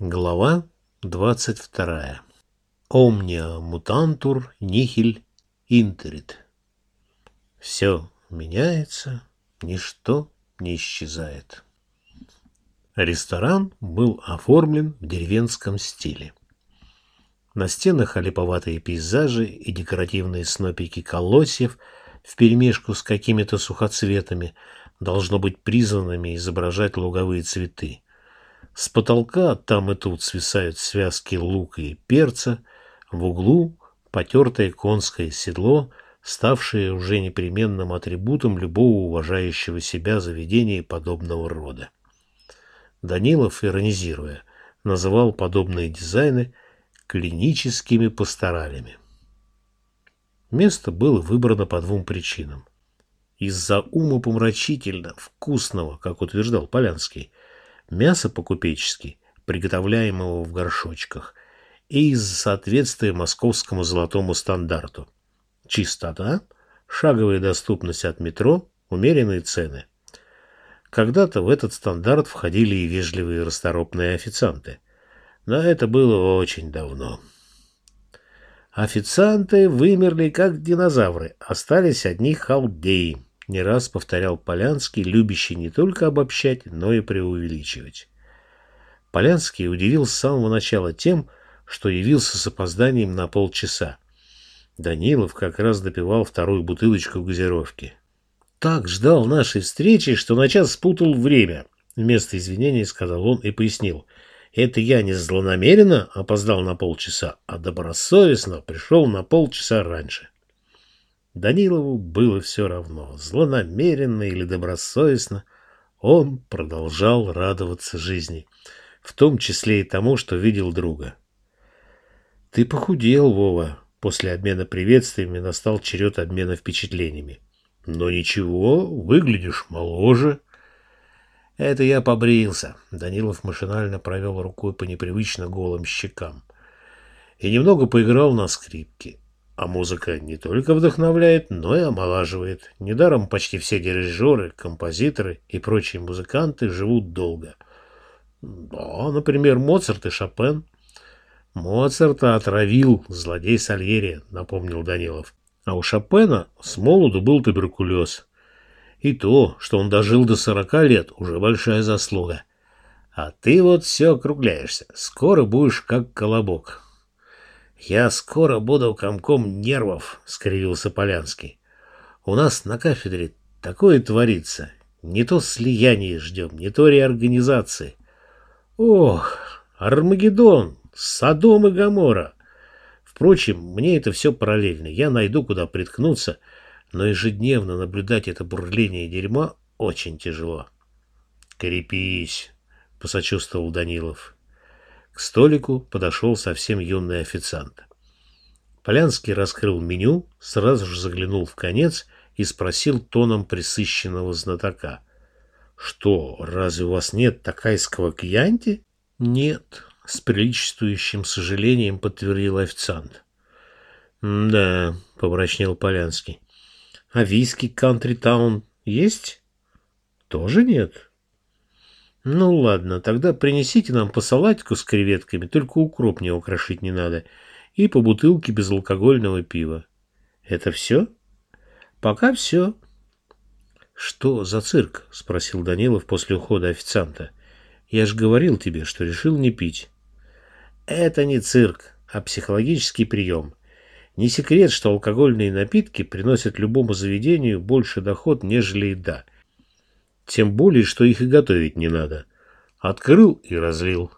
Глава двадцать вторая. Omnia mutantur nihil interit. Все меняется, ничто не исчезает. Ресторан был оформлен в деревенском стиле. На стенах олиповатые пейзажи и декоративные снопики колосьев вперемешку с какими-то сухоцветами должно быть призванными изображать луговые цветы. С потолка там и тут свисают связки лука и перца, в углу потертое конское седло, ставшее уже непременным атрибутом любого уважающего себя заведения подобного рода. Данилов, иронизируя, называл подобные дизайны клиническими пасторалями. Место было выбрано по двум причинам. Из-за умопомрачительно вкусного, как утверждал Полянский, мяса по-купечески, приготовляемого в горшочках, и из соответствия московскому золотому стандарту. Чистота, шаговая доступность от метро, умеренные цены. Когда-то в этот стандарт входили и вежливые расторопные официанты. Но это было очень давно. Официанты вымерли как динозавры, остались одни халдеи не раз повторял Полянский, любящий не только обобщать, но и преувеличивать. Полянский удивил с самого начала тем, что явился с опозданием на полчаса. Данилов как раз допивал вторую бутылочку газировки. «Так ждал нашей встречи, что на час спутал время», — вместо извинений сказал он и пояснил. «Это я не злонамеренно опоздал на полчаса, а добросовестно пришел на полчаса раньше». Данилову было все равно, злонамеренно или добросовестно, он продолжал радоваться жизни, в том числе и тому, что видел друга. «Ты похудел, Вова», После обмена приветствиями настал черед обмена впечатлениями. «Но ничего, выглядишь моложе». «Это я побрился», — Данилов машинально провел рукой по непривычно голым щекам. «И немного поиграл на скрипке. А музыка не только вдохновляет, но и омолаживает. Недаром почти все дирижеры, композиторы и прочие музыканты живут долго. Да, например, Моцарт и Шопен. Моцарта отравил злодей Сальери, напомнил Данилов. А у Шопена с молоду был туберкулез. И то, что он дожил до сорока лет, уже большая заслуга. А ты вот все округляешься. Скоро будешь как колобок. «Я скоро буду комком нервов», — скривился Полянский. «У нас на кафедре такое творится. Не то слияние ждем, не то реорганизации. Ох, Армагеддон, Содом и Гамора. Впрочем, мне это все параллельно. Я найду, куда приткнуться, но ежедневно наблюдать это бурление дерьма очень тяжело». «Крепись», — посочувствовал Данилов. К столику подошел совсем юный официант. Полянский раскрыл меню, сразу же заглянул в конец и спросил тоном присыщенного знатока. «Что, разве у вас нет такайского кьянти?» «Нет», — с приличествующим сожалением подтвердил официант. «Да», — помрачнел Полянский. «А виски Кантри Таун есть?» «Тоже нет?» Ну ладно, тогда принесите нам по салатику с креветками, только укроп не украшить не надо, и по бутылке безалкогольного пива. Это все? Пока все. Что за цирк? Спросил Данилов после ухода официанта. Я же говорил тебе, что решил не пить. Это не цирк, а психологический прием. Не секрет, что алкогольные напитки приносят любому заведению больше доход, нежели еда – тем более, что их и готовить не надо. Открыл и разлил.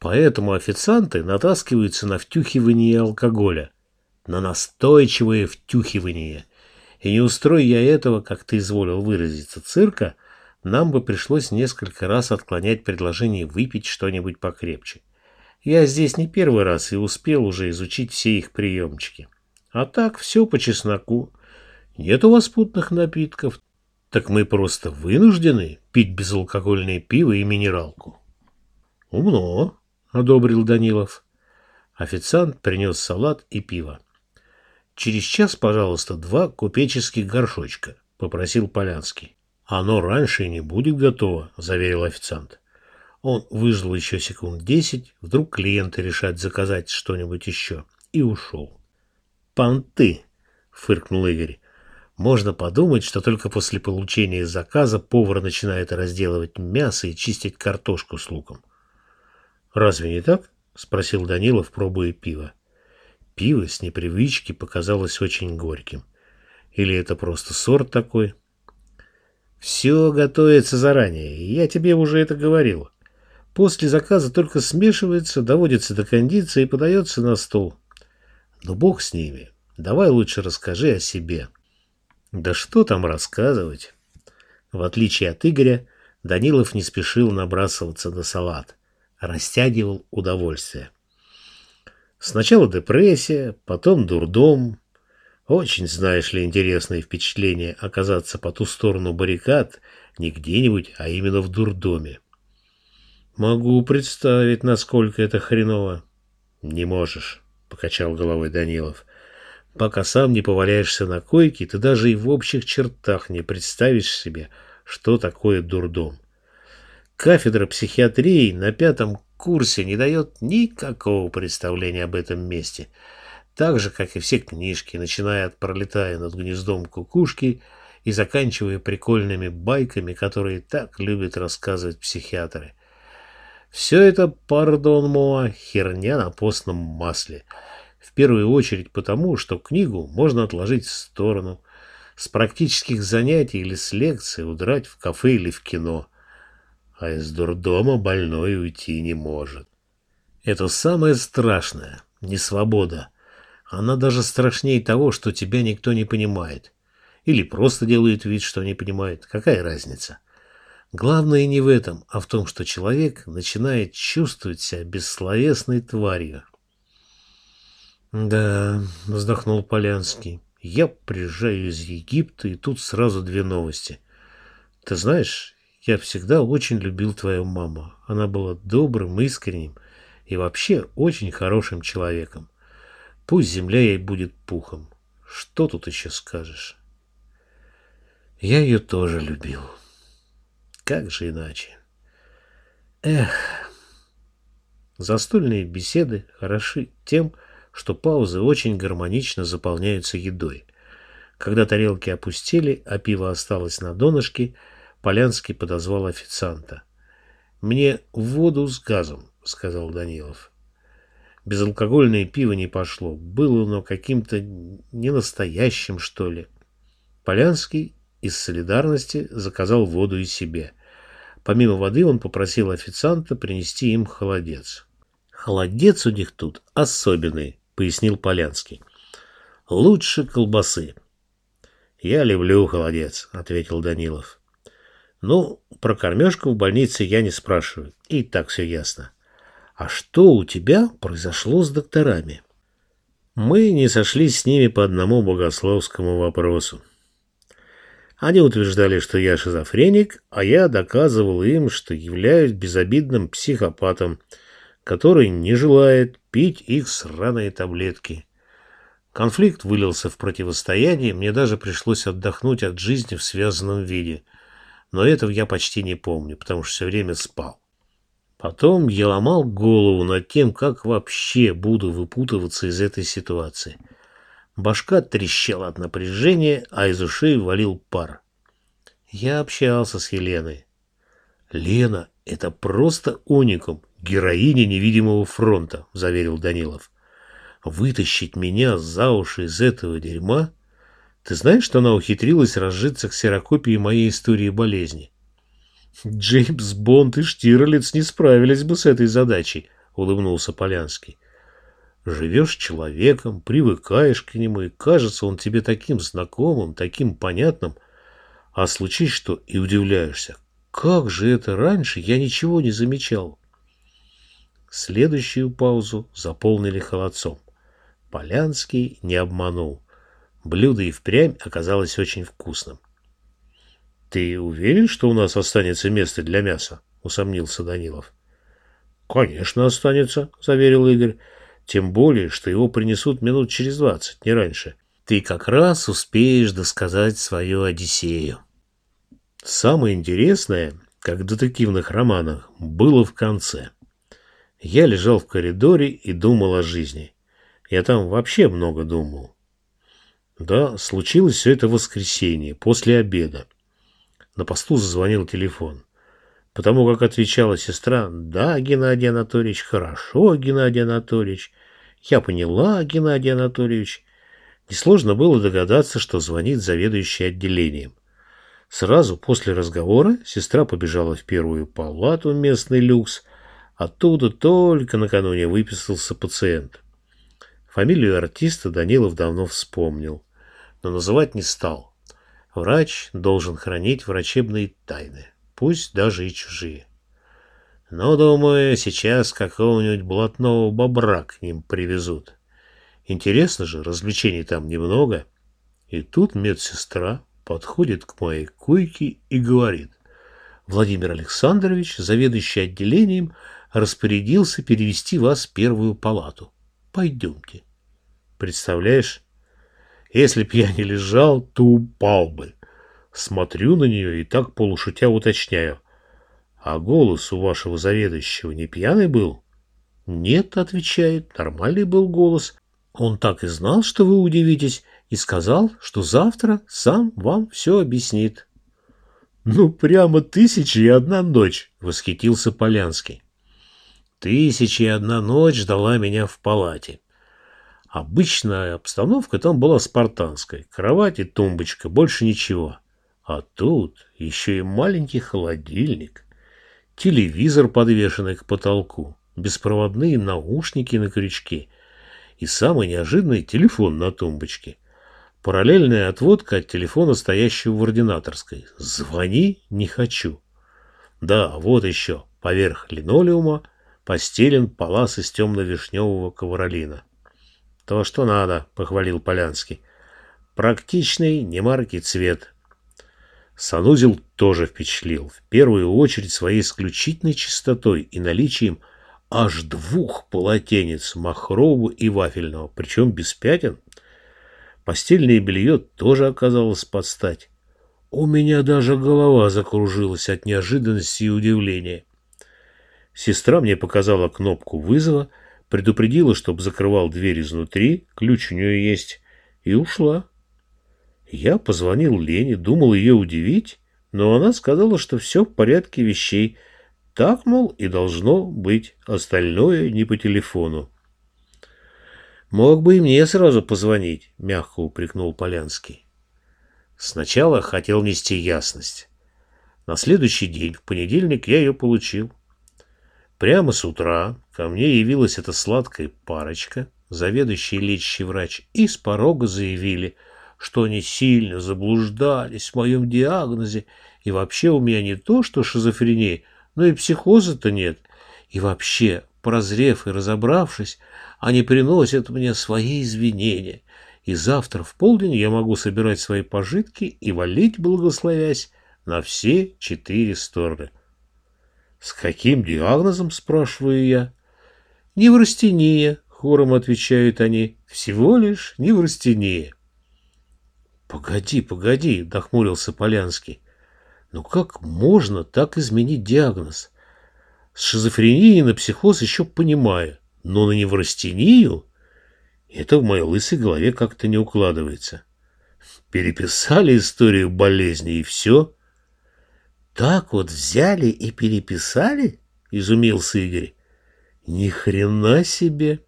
Поэтому официанты натаскиваются на втюхивание алкоголя. На настойчивое втюхивание. И не устрой я этого, как ты изволил выразиться, цирка, нам бы пришлось несколько раз отклонять предложение выпить что-нибудь покрепче. Я здесь не первый раз и успел уже изучить все их приемчики. А так все по чесноку. Нет у вас путных напитков, так мы просто вынуждены пить безалкогольное пиво и минералку. Умно, одобрил Данилов. Официант принес салат и пиво. Через час, пожалуйста, два купеческих горшочка, попросил Полянский. Оно раньше не будет готово, заверил официант. Он выждал еще секунд десять, вдруг клиенты решат заказать что-нибудь еще, и ушел. «Понты!» — фыркнул Игорь. Можно подумать, что только после получения заказа повар начинает разделывать мясо и чистить картошку с луком. «Разве не так?» — спросил Данилов, пробуя пиво. Пиво с непривычки показалось очень горьким. Или это просто сорт такой? «Все готовится заранее, я тебе уже это говорил. После заказа только смешивается, доводится до кондиции и подается на стол. Но бог с ними. Давай лучше расскажи о себе». Да что там рассказывать? В отличие от Игоря, Данилов не спешил набрасываться на салат, растягивал удовольствие. Сначала депрессия, потом дурдом. Очень, знаешь ли, интересное впечатление оказаться по ту сторону баррикад не где-нибудь, а именно в дурдоме. Могу представить, насколько это хреново. Не можешь, покачал головой Данилов. Пока сам не поваляешься на койке, ты даже и в общих чертах не представишь себе, что такое дурдом. Кафедра психиатрии на пятом курсе не дает никакого представления об этом месте, так же, как и все книжки, начиная от «Пролетая над гнездом кукушки» и заканчивая прикольными байками, которые так любят рассказывать психиатры. Все это, пардон, Моа, херня на постном масле – в первую очередь потому, что книгу можно отложить в сторону, с практических занятий или с лекции удрать в кафе или в кино, а из дурдома больной уйти не может. Это самое страшное, не свобода. Она даже страшнее того, что тебя никто не понимает. Или просто делает вид, что не понимает. Какая разница? Главное не в этом, а в том, что человек начинает чувствовать себя бессловесной тварью, да, вздохнул Полянский. Я приезжаю из Египта, и тут сразу две новости. Ты знаешь, я всегда очень любил твою маму. Она была добрым, искренним и вообще очень хорошим человеком. Пусть земля ей будет пухом. Что тут еще скажешь? Я ее тоже любил. Как же иначе? Эх, застольные беседы хороши тем, что что паузы очень гармонично заполняются едой. Когда тарелки опустили, а пиво осталось на донышке, Полянский подозвал официанта. «Мне воду с газом», — сказал Данилов. Безалкогольное пиво не пошло, было оно каким-то ненастоящим, что ли. Полянский из солидарности заказал воду и себе. Помимо воды он попросил официанта принести им холодец. Холодец у них тут особенный, пояснил Полянский. Лучше колбасы. Я люблю холодец, ответил Данилов. Ну, про кормежку в больнице я не спрашиваю, и так все ясно. А что у тебя произошло с докторами? Мы не сошлись с ними по одному богословскому вопросу. Они утверждали, что я шизофреник, а я доказывал им, что являюсь безобидным психопатом, который не желает пить их сраные таблетки. Конфликт вылился в противостояние, мне даже пришлось отдохнуть от жизни в связанном виде. Но этого я почти не помню, потому что все время спал. Потом я ломал голову над тем, как вообще буду выпутываться из этой ситуации. Башка трещала от напряжения, а из ушей валил пар. Я общался с Еленой. Лена — это просто уникум, героиня невидимого фронта, заверил Данилов. Вытащить меня за уши из этого дерьма? Ты знаешь, что она ухитрилась разжиться ксерокопией моей истории болезни? Джеймс Бонд и Штирлиц не справились бы с этой задачей, улыбнулся Полянский. Живешь человеком, привыкаешь к нему, и кажется он тебе таким знакомым, таким понятным, а случись что и удивляешься. Как же это раньше я ничего не замечал? Следующую паузу заполнили холодцом. Полянский не обманул. Блюдо и впрямь оказалось очень вкусным. «Ты уверен, что у нас останется место для мяса?» — усомнился Данилов. «Конечно останется», — заверил Игорь. «Тем более, что его принесут минут через двадцать, не раньше. Ты как раз успеешь досказать свою Одиссею». Самое интересное, как в детективных романах, было в конце. Я лежал в коридоре и думал о жизни. Я там вообще много думал. Да, случилось все это воскресенье, после обеда. На посту зазвонил телефон. Потому как отвечала сестра, да, Геннадий Анатольевич, хорошо, Геннадий Анатольевич. Я поняла, Геннадий Анатольевич. Несложно было догадаться, что звонит заведующий отделением. Сразу после разговора сестра побежала в первую палату местный люкс. Оттуда только накануне выписался пациент. Фамилию артиста Данилов давно вспомнил, но называть не стал. Врач должен хранить врачебные тайны, пусть даже и чужие. Но, думаю, сейчас какого-нибудь блатного бобра к ним привезут. Интересно же, развлечений там немного. И тут медсестра подходит к моей койке и говорит. Владимир Александрович, заведующий отделением, распорядился перевести вас в первую палату. Пойдемте. Представляешь, если б я не лежал, то упал бы. Смотрю на нее и так полушутя уточняю. А голос у вашего заведующего не пьяный был? Нет, отвечает, нормальный был голос. Он так и знал, что вы удивитесь, и сказал, что завтра сам вам все объяснит. Ну, прямо тысяча и одна ночь, восхитился Полянский. Тысяча и одна ночь ждала меня в палате. Обычная обстановка там была спартанской. Кровать и тумбочка, больше ничего. А тут еще и маленький холодильник, телевизор, подвешенный к потолку, беспроводные наушники на крючке — и самый неожиданный телефон на тумбочке. Параллельная отводка от телефона, стоящего в ординаторской. Звони не хочу. Да, вот еще, поверх линолеума постелен палас из темно-вишневого ковролина. То, что надо, похвалил Полянский. Практичный, немаркий цвет. Санузел тоже впечатлил, в первую очередь своей исключительной чистотой и наличием аж двух полотенец махрового и вафельного, причем без пятен. Постельное белье тоже оказалось под стать. У меня даже голова закружилась от неожиданности и удивления. Сестра мне показала кнопку вызова, предупредила, чтобы закрывал дверь изнутри, ключ у нее есть, и ушла. Я позвонил Лене, думал ее удивить, но она сказала, что все в порядке вещей – так, мол, и должно быть, остальное не по телефону. «Мог бы и мне сразу позвонить», — мягко упрекнул Полянский. Сначала хотел нести ясность. На следующий день, в понедельник, я ее получил. Прямо с утра ко мне явилась эта сладкая парочка, заведующий лечащий врач, и с порога заявили, что они сильно заблуждались в моем диагнозе, и вообще у меня не то, что шизофрения, но и психоза-то нет. И вообще, прозрев и разобравшись, они приносят мне свои извинения. И завтра в полдень я могу собирать свои пожитки и валить, благословясь, на все четыре стороны. «С каким диагнозом?» – спрашиваю я. «Неврастения», – хором отвечают они. «Всего лишь неврастения». «Погоди, погоди», – дохмурился Полянский. Но как можно так изменить диагноз? С шизофренией на психоз еще понимаю, но на неврастению это в моей лысой голове как-то не укладывается. Переписали историю болезни и все. Так вот взяли и переписали? Изумился Игорь. Ни хрена себе!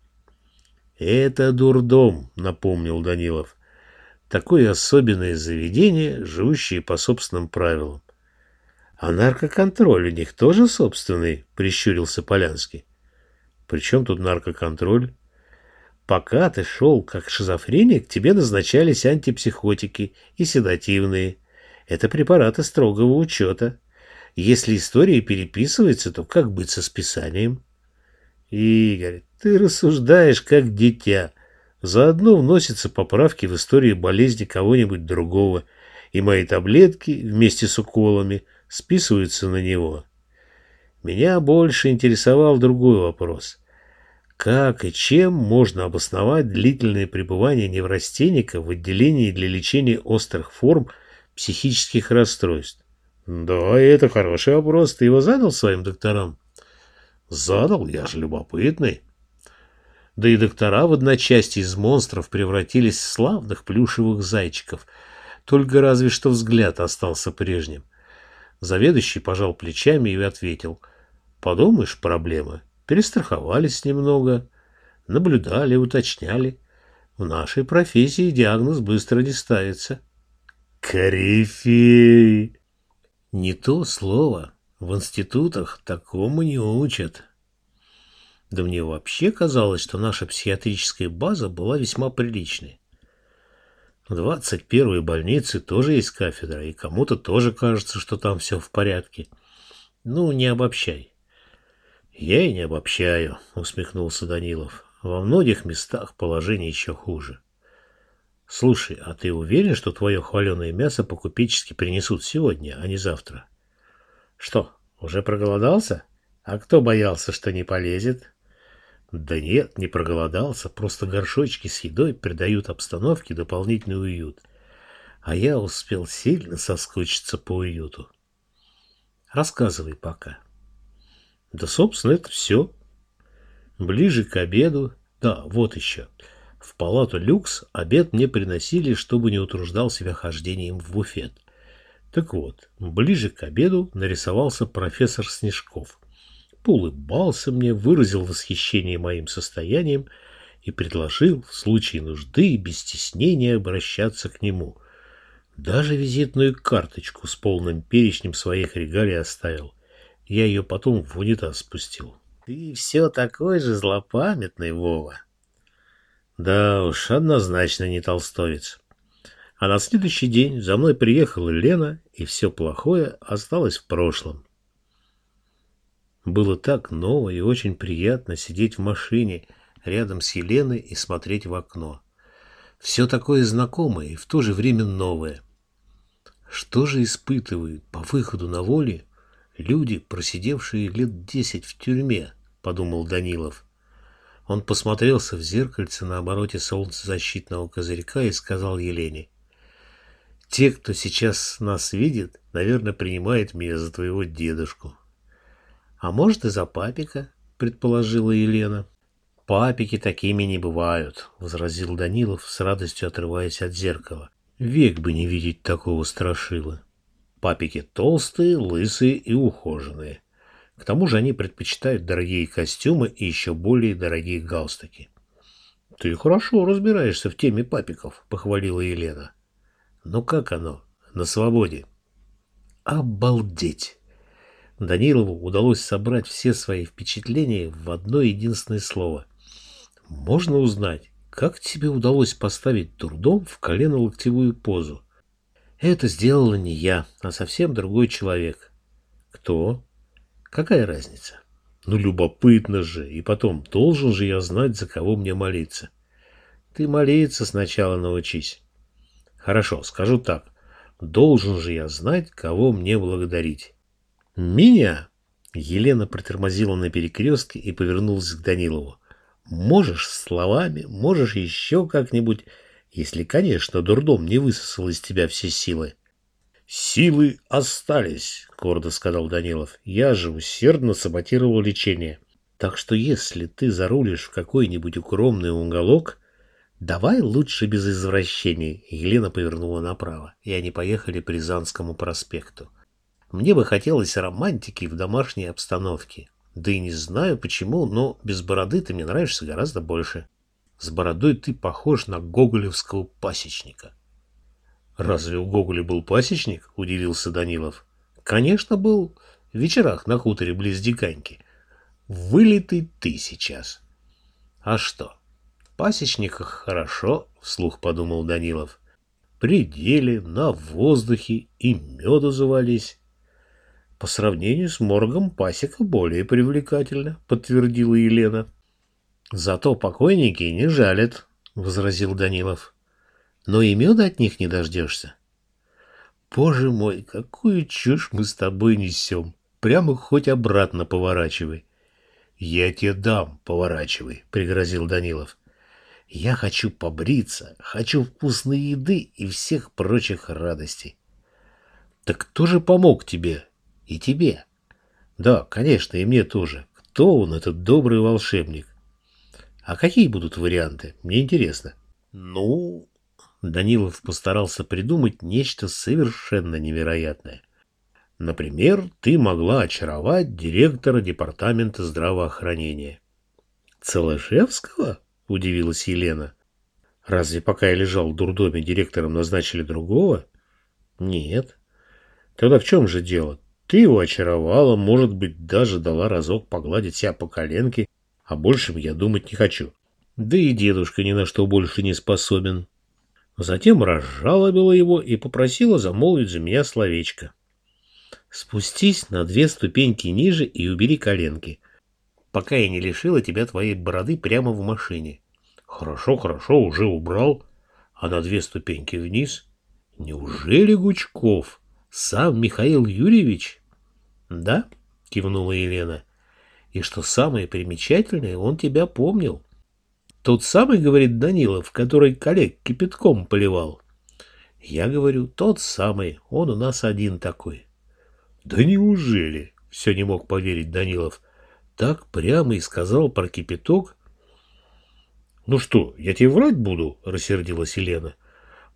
Это дурдом, напомнил Данилов. Такое особенное заведение, живущее по собственным правилам. А наркоконтроль у них тоже собственный, прищурился Полянский. Причем тут наркоконтроль? Пока ты шел как шизофреник, тебе назначались антипсихотики и седативные. Это препараты строгого учета. Если история переписывается, то как быть со списанием? Игорь, ты рассуждаешь как дитя. Заодно вносятся поправки в истории болезни кого-нибудь другого, и мои таблетки вместе с уколами списываются на него. Меня больше интересовал другой вопрос. Как и чем можно обосновать длительное пребывание неврастенника в отделении для лечения острых форм психических расстройств? Да, это хороший вопрос. Ты его задал своим докторам? Задал, я же любопытный. Да и доктора в одночасье из монстров превратились в славных плюшевых зайчиков. Только разве что взгляд остался прежним. Заведующий пожал плечами и ответил. Подумаешь, проблемы. Перестраховались немного, наблюдали, уточняли. В нашей профессии диагноз быстро не ставится. Корифей! Не то слово. В институтах такому не учат. Да мне вообще казалось, что наша психиатрическая база была весьма приличной. В 21-й больнице тоже есть кафедра, и кому-то тоже кажется, что там все в порядке. Ну, не обобщай. Я и не обобщаю, усмехнулся Данилов. Во многих местах положение еще хуже. Слушай, а ты уверен, что твое хваленое мясо по-купечески принесут сегодня, а не завтра? Что, уже проголодался? А кто боялся, что не полезет? Да нет, не проголодался, просто горшочки с едой придают обстановке дополнительный уют. А я успел сильно соскучиться по уюту. Рассказывай пока. Да, собственно, это все. Ближе к обеду... Да, вот еще. В палату люкс обед мне приносили, чтобы не утруждал себя хождением в буфет. Так вот, ближе к обеду нарисовался профессор Снежков поулыбался мне, выразил восхищение моим состоянием и предложил в случае нужды без стеснения обращаться к нему. Даже визитную карточку с полным перечнем своих регалий оставил. Я ее потом в унитаз спустил. Ты все такой же злопамятный, Вова. Да уж, однозначно не толстовец. А на следующий день за мной приехала Лена, и все плохое осталось в прошлом. Было так ново и очень приятно сидеть в машине рядом с Еленой и смотреть в окно. Все такое знакомое и в то же время новое. Что же испытывают по выходу на воле люди, просидевшие лет десять в тюрьме, подумал Данилов. Он посмотрелся в зеркальце на обороте солнцезащитного козырька и сказал Елене. «Те, кто сейчас нас видит, наверное, принимает меня за твоего дедушку». А может и за папика, предположила Елена. Папики такими не бывают, возразил Данилов с радостью отрываясь от зеркала. Век бы не видеть такого страшила. Папики толстые, лысые и ухоженные. К тому же они предпочитают дорогие костюмы и еще более дорогие галстуки. «Ты хорошо разбираешься в теме папиков», — похвалила Елена. «Ну как оно? На свободе?» «Обалдеть!» Данилову удалось собрать все свои впечатления в одно единственное слово. Можно узнать, как тебе удалось поставить дурдом в колено-локтевую позу? Это сделала не я, а совсем другой человек. Кто? Какая разница? Ну, любопытно же. И потом, должен же я знать, за кого мне молиться. Ты молиться сначала научись. Хорошо, скажу так. Должен же я знать, кого мне благодарить. «Меня?» Елена притормозила на перекрестке и повернулась к Данилову. «Можешь словами, можешь еще как-нибудь, если, конечно, дурдом не высосал из тебя все силы». «Силы остались», — гордо сказал Данилов. «Я же усердно саботировал лечение. Так что если ты зарулишь в какой-нибудь укромный уголок, давай лучше без извращений». Елена повернула направо, и они поехали по Рязанскому проспекту. Мне бы хотелось романтики в домашней обстановке. Да и не знаю почему, но без бороды ты мне нравишься гораздо больше. С бородой ты похож на гоголевского пасечника. Разве у Гоголя был пасечник? Удивился Данилов. Конечно, был. В вечерах на хуторе близ Диканьки. Вылитый ты сейчас. А что? В пасечниках хорошо, вслух подумал Данилов. При на воздухе и меду завались. По сравнению с моргом пасека более привлекательна, подтвердила Елена. Зато покойники не жалят, возразил Данилов. Но и меда от них не дождешься. Боже мой, какую чушь мы с тобой несем. Прямо хоть обратно поворачивай. Я тебе дам, поворачивай, пригрозил Данилов. Я хочу побриться, хочу вкусной еды и всех прочих радостей. Так кто же помог тебе? И тебе? Да, конечно, и мне тоже. Кто он, этот добрый волшебник? А какие будут варианты? Мне интересно. Ну, Данилов постарался придумать нечто совершенно невероятное. Например, ты могла очаровать директора департамента здравоохранения. Целошевского? Удивилась Елена. Разве пока я лежал в дурдоме, директором назначили другого? Нет. Тогда в чем же дело? Ты его очаровала, может быть, даже дала разок погладить себя по коленке, а большем я думать не хочу. Да и дедушка ни на что больше не способен. Затем разжалобила его и попросила замолвить за меня словечко. Спустись на две ступеньки ниже и убери коленки, пока я не лишила тебя твоей бороды прямо в машине. Хорошо, хорошо, уже убрал. А на две ступеньки вниз? Неужели Гучков? Сам Михаил Юрьевич? Да, кивнула Елена. И что самое примечательное, он тебя помнил. Тот самый, говорит Данилов, который коллег кипятком поливал. Я говорю, тот самый, он у нас один такой. Да неужели? Все не мог поверить Данилов. Так прямо и сказал про кипяток. Ну что, я тебе врать буду? Рассердилась Елена.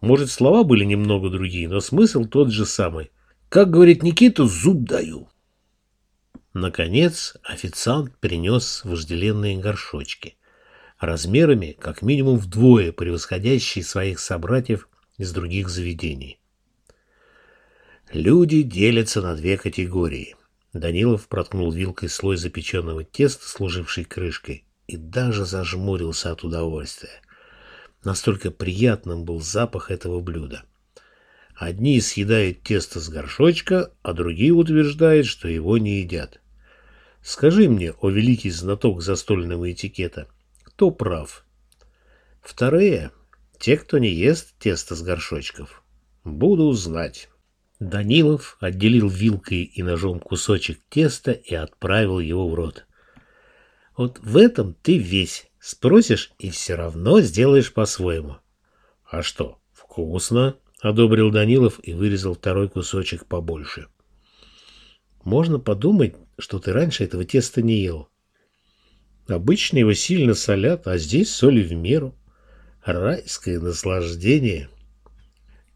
Может, слова были немного другие, но смысл тот же самый. Как говорит Никита, зуб даю. Наконец официант принес вожделенные горшочки, размерами как минимум вдвое превосходящие своих собратьев из других заведений. Люди делятся на две категории. Данилов проткнул вилкой слой запеченного теста, служивший крышкой, и даже зажмурился от удовольствия. Настолько приятным был запах этого блюда. Одни съедают тесто с горшочка, а другие утверждают, что его не едят. Скажи мне, о великий знаток застольного этикета, кто прав? Вторые — те, кто не ест тесто с горшочков. Буду знать. Данилов отделил вилкой и ножом кусочек теста и отправил его в рот. Вот в этом ты весь. Спросишь и все равно сделаешь по-своему. А что, вкусно? Одобрил Данилов и вырезал второй кусочек побольше. Можно подумать, что ты раньше этого теста не ел. Обычно его сильно солят, а здесь соли в меру. Райское наслаждение.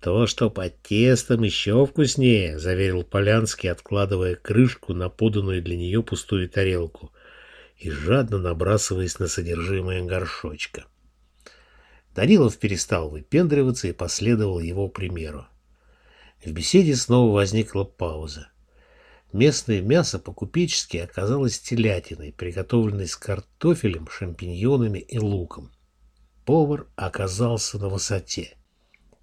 То, что под тестом еще вкуснее, заверил Полянский, откладывая крышку на поданную для нее пустую тарелку и жадно набрасываясь на содержимое горшочка. Данилов перестал выпендриваться и последовал его примеру. В беседе снова возникла пауза. Местное мясо по-купечески оказалось телятиной, приготовленной с картофелем, шампиньонами и луком. Повар оказался на высоте.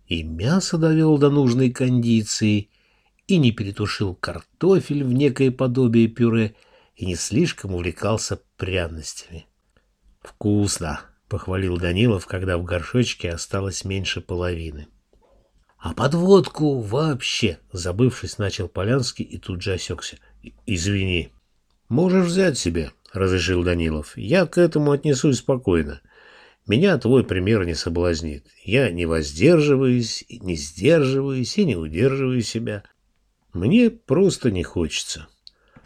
И мясо довел до нужной кондиции, и не перетушил картофель в некое подобие пюре, и не слишком увлекался пряностями. «Вкусно!» — похвалил Данилов, когда в горшочке осталось меньше половины. А подводку вообще, забывшись, начал Полянский и тут же осекся. Извини. Можешь взять себе, разрешил Данилов. Я к этому отнесусь спокойно. Меня твой пример не соблазнит. Я не воздерживаюсь, не сдерживаюсь и не удерживаю себя. Мне просто не хочется.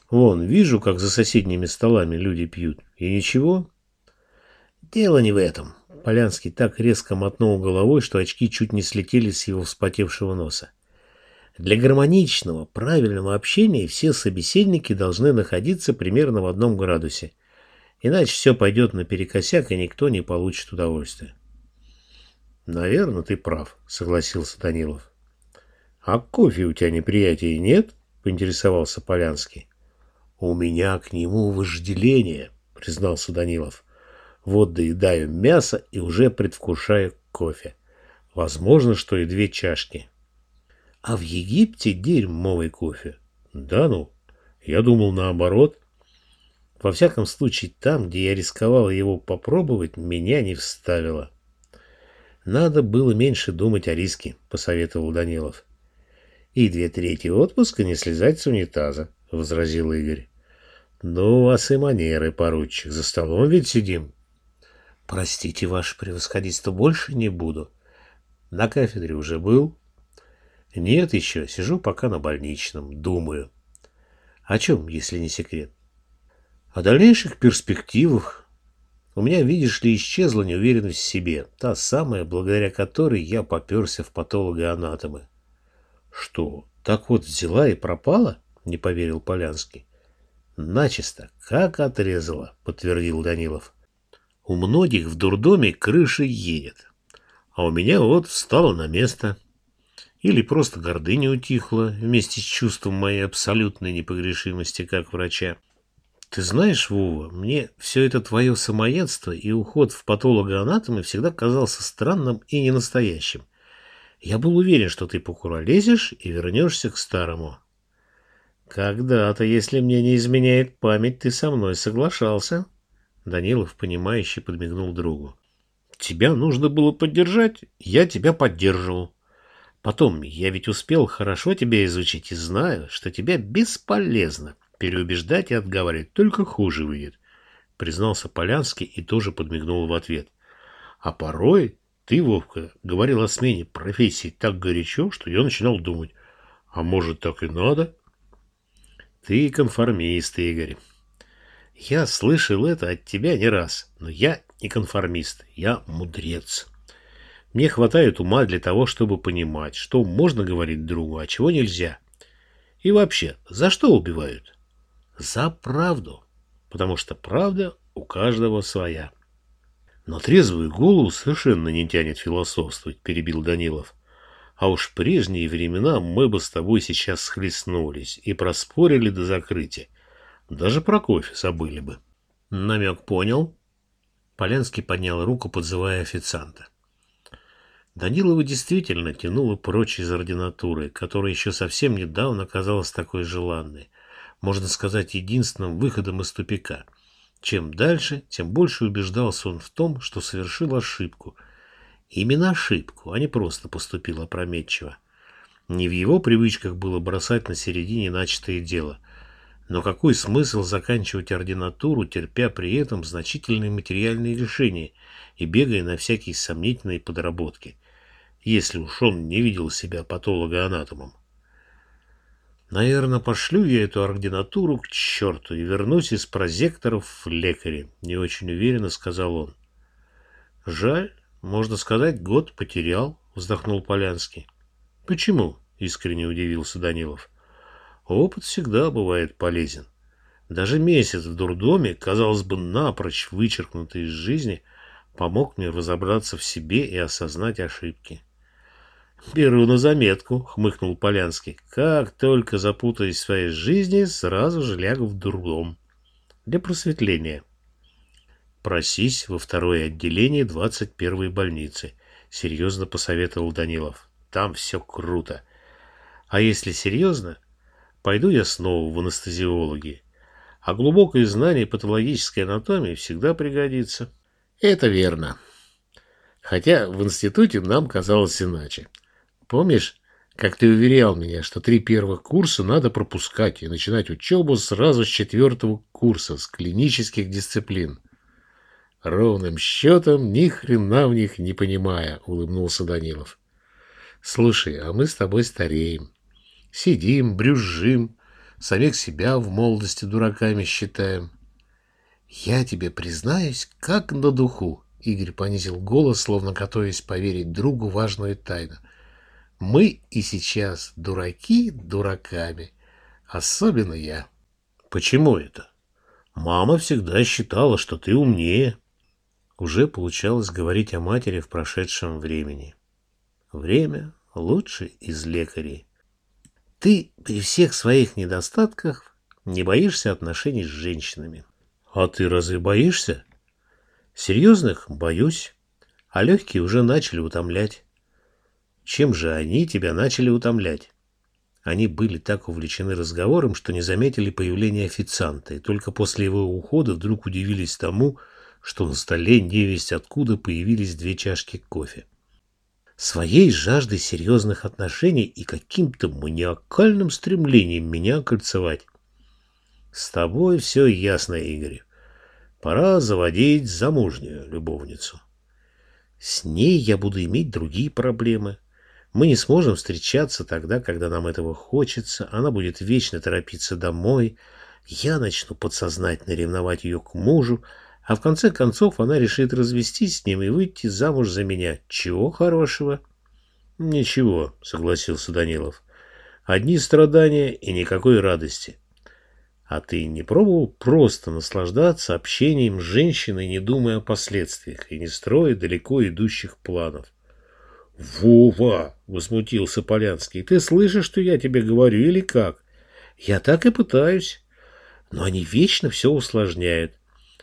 Вон, вижу, как за соседними столами люди пьют. И ничего? Дело не в этом. Полянский так резко мотнул головой, что очки чуть не слетели с его вспотевшего носа. Для гармоничного, правильного общения все собеседники должны находиться примерно в одном градусе. Иначе все пойдет наперекосяк, и никто не получит удовольствия. «Наверное, ты прав», — согласился Данилов. «А кофе у тебя неприятия нет?» — поинтересовался Полянский. «У меня к нему вожделение», — признался Данилов. Вот доедаю мясо и уже предвкушаю кофе. Возможно, что и две чашки. А в Египте дерьмовый кофе. Да ну, я думал наоборот. Во всяком случае, там, где я рисковал его попробовать, меня не вставило. Надо было меньше думать о риске, посоветовал Данилов. И две трети отпуска не слезать с унитаза, возразил Игорь. Ну, у вас и манеры, поручик, за столом ведь сидим, Простите, ваше превосходительство, больше не буду. На кафедре уже был. Нет еще, сижу пока на больничном, думаю. О чем, если не секрет? О дальнейших перспективах. У меня, видишь ли, исчезла неуверенность в себе, та самая, благодаря которой я поперся в патологоанатомы. Что, так вот взяла и пропала? Не поверил Полянский. Начисто, как отрезала, подтвердил Данилов. У многих в дурдоме крыша едет, а у меня вот встала на место. Или просто гордыня утихла вместе с чувством моей абсолютной непогрешимости как врача. Ты знаешь, Вова, мне все это твое самоедство и уход в патологоанатомы всегда казался странным и ненастоящим. Я был уверен, что ты покуролезешь и вернешься к старому. Когда-то, если мне не изменяет память, ты со мной соглашался. Данилов, понимающе подмигнул другу. Тебя нужно было поддержать, я тебя поддерживал. Потом, я ведь успел хорошо тебя изучить и знаю, что тебя бесполезно переубеждать и отговаривать, только хуже выйдет, признался Полянский и тоже подмигнул в ответ. А порой ты, Вовка, говорил о смене профессии так горячо, что я начинал думать, а может так и надо? Ты конформист, Игорь. Я слышал это от тебя не раз, но я не конформист, я мудрец. Мне хватает ума для того, чтобы понимать, что можно говорить другу, а чего нельзя. И вообще, за что убивают? За правду. Потому что правда у каждого своя. Но трезвую голову совершенно не тянет философствовать, перебил Данилов. А уж в прежние времена мы бы с тобой сейчас схлестнулись и проспорили до закрытия. Даже про кофе забыли бы. Намек понял? Полянский поднял руку, подзывая официанта. Данилова действительно тянуло прочь из ординатуры, которая еще совсем недавно казалась такой желанной, можно сказать, единственным выходом из тупика. Чем дальше, тем больше убеждался он в том, что совершил ошибку. Именно ошибку, а не просто поступил опрометчиво. Не в его привычках было бросать на середине начатое дело. Но какой смысл заканчивать ординатуру, терпя при этом значительные материальные лишения и бегая на всякие сомнительные подработки? если уж он не видел себя патологоанатомом. Наверное, пошлю я эту ординатуру к черту и вернусь из прозекторов в лекаре, не очень уверенно сказал он. Жаль, можно сказать, год потерял, вздохнул Полянский. Почему? искренне удивился Данилов. Опыт всегда бывает полезен. Даже месяц в дурдоме, казалось бы, напрочь вычеркнутый из жизни, помог мне разобраться в себе и осознать ошибки. «Беру на заметку», — хмыкнул Полянский. «Как только запутаюсь в своей жизни, сразу же лягу в дурдом. Для просветления». «Просись во второе отделение 21-й больницы», — серьезно посоветовал Данилов. «Там все круто. А если серьезно, пойду я снова в анестезиологи. А глубокое знание патологической анатомии всегда пригодится». «Это верно», Хотя в институте нам казалось иначе. Помнишь, как ты уверял меня, что три первых курса надо пропускать и начинать учебу сразу с четвертого курса, с клинических дисциплин? Ровным счетом ни хрена в них не понимая, улыбнулся Данилов. Слушай, а мы с тобой стареем. Сидим, брюзжим, самих себя в молодости дураками считаем. Я тебе признаюсь, как на духу. Игорь понизил голос, словно готовясь поверить другу важную тайну — мы и сейчас дураки дураками. Особенно я. Почему это? Мама всегда считала, что ты умнее. Уже получалось говорить о матери в прошедшем времени. Время лучше из лекарей. Ты при всех своих недостатках не боишься отношений с женщинами. А ты разве боишься? Серьезных боюсь, а легкие уже начали утомлять. Чем же они тебя начали утомлять? Они были так увлечены разговором, что не заметили появления официанта, и только после его ухода вдруг удивились тому, что на столе невесть откуда появились две чашки кофе. Своей жаждой серьезных отношений и каким-то маниакальным стремлением меня кольцевать. С тобой все ясно, Игорь. Пора заводить замужнюю любовницу. С ней я буду иметь другие проблемы. Мы не сможем встречаться тогда, когда нам этого хочется. Она будет вечно торопиться домой. Я начну подсознательно ревновать ее к мужу, а в конце концов она решит развестись с ним и выйти замуж за меня. Чего хорошего? Ничего, согласился Данилов. Одни страдания и никакой радости. А ты не пробовал просто наслаждаться общением с женщиной, не думая о последствиях и не строя далеко идущих планов? «Вова!» — возмутился Полянский. «Ты слышишь, что я тебе говорю, или как?» «Я так и пытаюсь. Но они вечно все усложняют.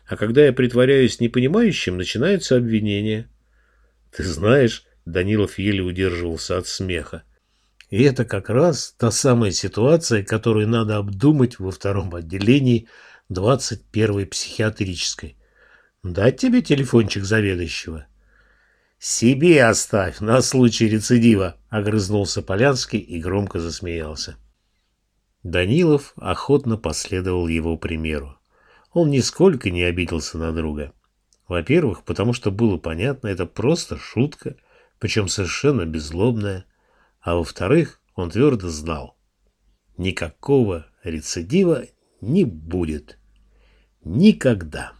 А когда я притворяюсь непонимающим, начинаются обвинения». «Ты знаешь...» — Данилов еле удерживался от смеха. И это как раз та самая ситуация, которую надо обдумать во втором отделении 21-й психиатрической. Дать тебе телефончик заведующего? «Себе оставь, на случай рецидива!» — огрызнулся Полянский и громко засмеялся. Данилов охотно последовал его примеру. Он нисколько не обиделся на друга. Во-первых, потому что было понятно, это просто шутка, причем совершенно беззлобная. А во-вторых, он твердо знал, никакого рецидива не будет. Никогда.